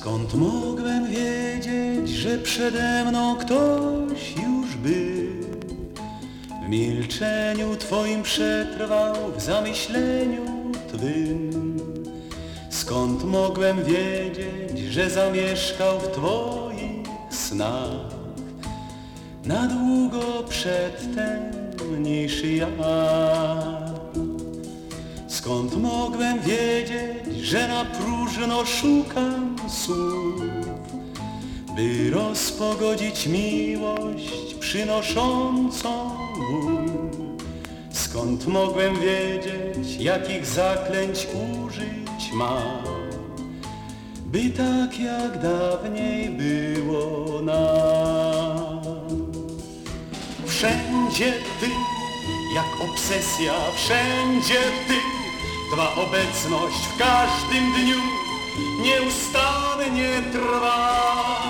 Skąd mogłem wiedzieć, że przede mną ktoś już był? W milczeniu Twoim przetrwał, w zamyśleniu Twym. Skąd mogłem wiedzieć, że zamieszkał w Twoich snach? Na długo przedtem niż ja. Skąd mogłem wiedzieć, że na próżno szukam słów, by rozpogodzić miłość przynoszącą ból? Skąd mogłem wiedzieć, jakich zaklęć użyć mam, by tak jak dawniej było nam? Wszędzie Ty, jak obsesja, wszędzie Ty, Twa obecność w każdym dniu nieustannie trwa.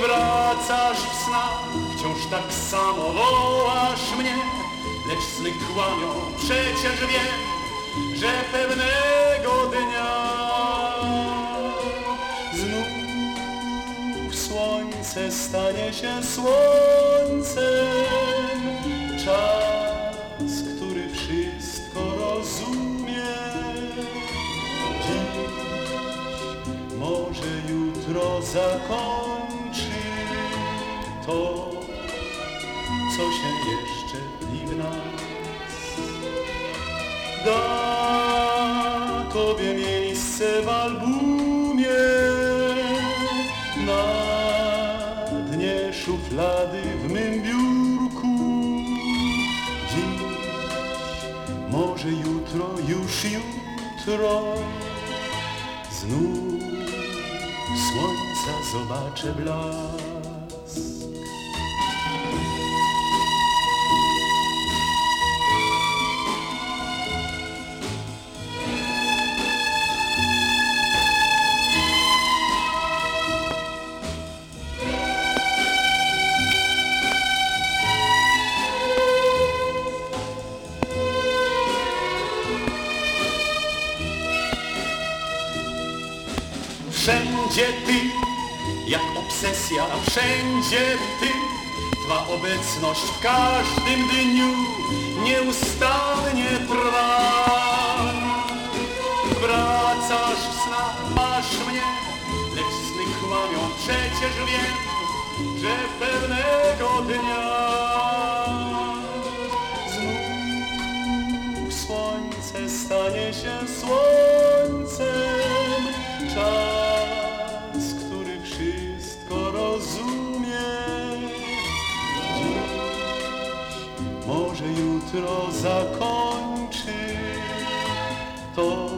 Wracasz w snach, wciąż tak samo wołasz mnie, lecz sny kłamią, przecież wiem, że pewnego dnia znów słońce stanie się słońcem. Czas, jutro zakończy to, co się jeszcze tli w nas. Da Tobie miejsce w albumie na dnie szuflady w mym biurku. Dziś, może jutro, już jutro znów słońca zobaczę blask. Wszędzie Ty, jak obsesja, wszędzie Ty, Twa obecność w każdym dniu nieustannie trwa. Wracasz w snach, masz mnie, lecz sny kłamią, przecież wiem, że pewnego dnia znów słońce stanie się słońcem. Czas, jutro zakończy to,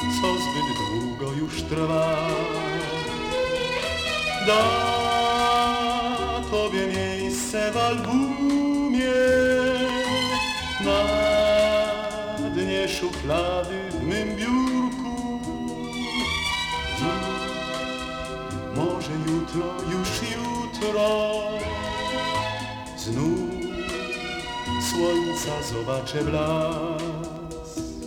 co zbyt długo już trwa. Da Tobie miejsce w albumie na dnie szuflady w mym biurku. Może jutro, już jutro znów słońca zobaczę blask.